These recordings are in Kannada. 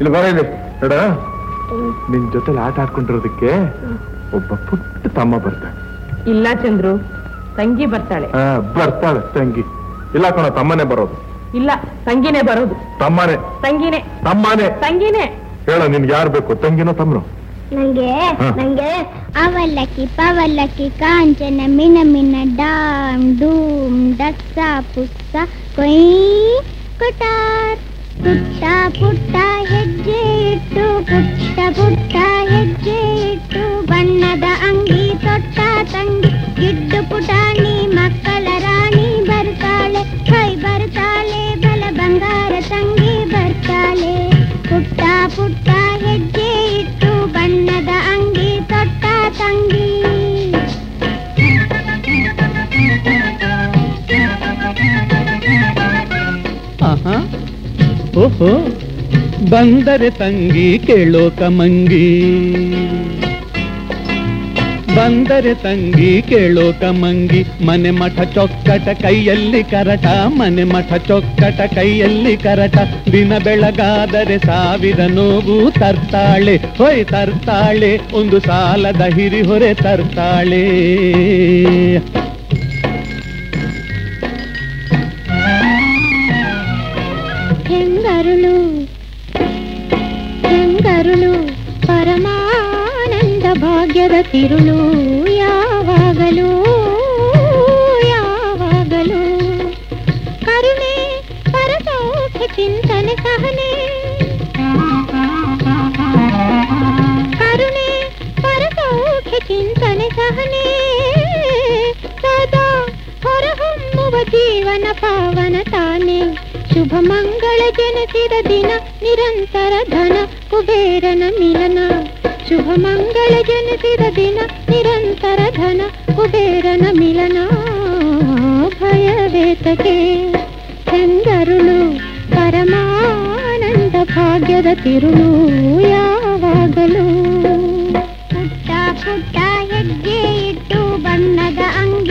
ಇಲ್ಲಿ ಬರ ಇಲ್ಲಿ. ನೋಡ. ನಿನ್ ಜೊತೆಲಿ ಆಟ ಆಡ್ಕೊಂಡಿರೋದಕ್ಕೆ ಒಬ್ಬ ಪುಟ್ಟ ತಮ್ಮ ಬರ್ತಾನೆ ಇಲ್ಲ ಚಂದ್ರು ತಂಗಿ ಬರ್ತಾಳೆ. ಆ, ಬರ್ತಾಳೆ ತಂಗಿ. ಇಲ್ಲ ಕಣ ತಮ್ಮನೇ ಬರೋದು. ಇಲ್ಲ ತಂಗಿನೇ ಬರೋದು. ತಮ್ಮನೇ. ತಂಗಿನೇ. ತಮ್ಮನೇ. ತಂಗಿನೇ. ಹೇಳ ನಿನ್ಗೆ ಯಾರು ಬೇಕು ತಂಗಿನೋ ತಮ್ಮನೋ? ನಂಗೆ ಹ. ನಂಗೆ ಅವಲ್ಲಕ್ಕಿ ಪವಲಕ್ಕಿ ಕಾಂಚನ ಮಿನ ಮಿನ ಡಾಮ್ ಡೂಮ್ ಡಸ್ಸ ಪುಸ್ತ ಕೊಯ್ ಕೊಟಾರ್. ಪುಟ್ಟ ಪುಟ್ಟ ಹೆಜ್ಜೆ ಇಟ್ಟು, ಪುಟ್ಟ ಪುಟ್ಟ ಹೆಜ್ಜೆ ಇಟ್ಟು, ಬಣ್ಣದ ಅಂಗಿ ತೊಟ್ಟ ತಂಗಿ ಗಿಡ್ಡು ಪುಟಾಣಿ, ಮಕ್ಕಳ ರಾಣಿ ಬರ್ತಾಳೆ, ಕೈ ಬರ್ತಾಳೆ, ಬಲ ಬಂಗಾರ ತಂಗಿ ಬರ್ತಾಳೆ. ಪುಟ್ಟ ಪುಟ್ಟ ಹೆಜ್ಜೆ ಇಟ್ಟು, ಬಣ್ಣದ ಅಂಗಿ ತೊಟ್ಟ ತಂಗಿ. ಆಹಾ. ಓಹೋ, ಬಂದರೆ ತಂಗಿ ಕೇಳೋ ಕಮಂಗಿ ಬಂದರೆ ತಂಗಿ ಕೇಳೋ ಕಮಂಗಿ ಮನೆ ಮಠ ಚೊಕ್ಕಟ ಕೈಯಲ್ಲಿ ಕರಟ, ಮನೆ ಮಠ ಚೊಕ್ಕಟ ಕೈಯಲ್ಲಿ ಕರಟ. ದಿನ ಬೆಳಗಾದರೆ ಸಾವಿರ ನೋವು ತರ್ತಾಳೆ, ಹೊಯ್ ತರ್ತಾಳೆ, ಒಂದು ಸಾಲದ ಹಿರಿಹೊರೆ ತರ್ತಾಳೆ. ಹೆಂಗರುಳು ಪರಮಾನಂದ ಭಾಗ್ಯದ ತಿರುಳು ಯಾವಾಗಲೂ ಯಾವಾಗಲೂ ಕರುಣೆ ಪರಸೌಖ್ಯ ಚಿಂತನೆ ಸಹನೆ ಕರುಣೆ ಪರಸೌಖ್ಯ ಚಿಂತನೆ ಸಹನೆ ಸದಾ ಹೊರಹೊಮ್ಮುವ ಜೀವನ ಪಾವನ ತಾನೆ ಶುಭ ಮಂಗಳ ಜನಿಸಿದ ದಿನ, ನಿರಂತರ ಧನ, ಕುಬೇರನ ಮಿಲನ. ಶುಭ ಮಂಗಳ ಜನಿಸಿದ ದಿನ, ನಿರಂತರ ಧನ, ಕುಬೇರನ ಮಿಲನ. ಭಯವೇತಕೆ ಚಂದರುಳು, ಪರಮಾನಂದ ಭಾಗ್ಯದ ತಿರುಳು ಯಾವಾಗಲೂ. ಪುಟ್ಟ ಪುಟ್ಟ ಹೆಜ್ಜೆ ಇಟ್ಟು ಬಣ್ಣದ ಅಂಗಿ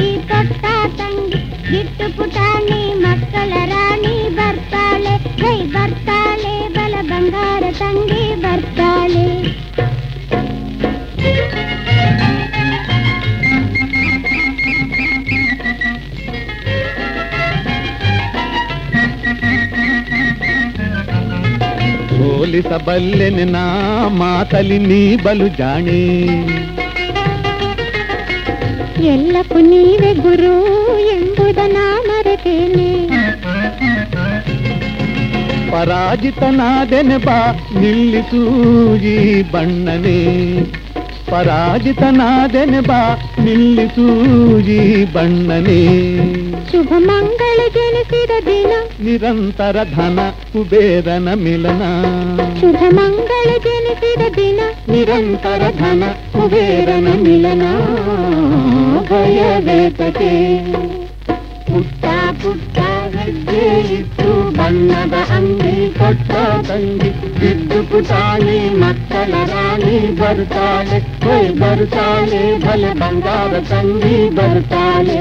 ಹೋಲಿಸಬಲ್ಲೆನೆ ನಾ ಮಾತಲಿ ನೀ ಬಲು ಜಾಣೆ ಎಲ್ಲಕ್ಕೂ ನೀವೇ ಗುರು ಎಂಬುದನ್ನ ಮರೆತೇನೆ ಪರಾಜಿತನಾದೆನೆ ಬಾ ನಿಲ್ಲಿಸು ಈ ಬಣ್ಣನೆ ಪರಾಜಿತನಾದೆನೆ ಬಾ ನಿಲ್ಲಿಸು ಈ ಬಣ್ಣನೆ ಶುಭ ಮಂಗಳ ಜನಿಸಿದ ದಿನ ನಿರಂತರ ಧನ ಕುಬೇರನ ಮಿಲನ ಶುಭ ಮಂಗಳ ಜನಿಸಿದ ದಿನ ನಿರಂತರ ಧನ ಕುಬೇರನ ಮಿಲನ ಭಯವೇತಕೆ ಪುಟ್ಟ ಪುಟ್ಟ ಹೆಜ್ಜೆ ಇಟ್ಟು ಬಣ್ಣದ ಅಂಗಿ ಕೊಟ್ಟ ತಂಗಿ ಬಿದ್ದು ಪುಟಾಣಿ ಮಕ್ಕಳ बरताले कोई बरताले भले बंगार संगी बरताले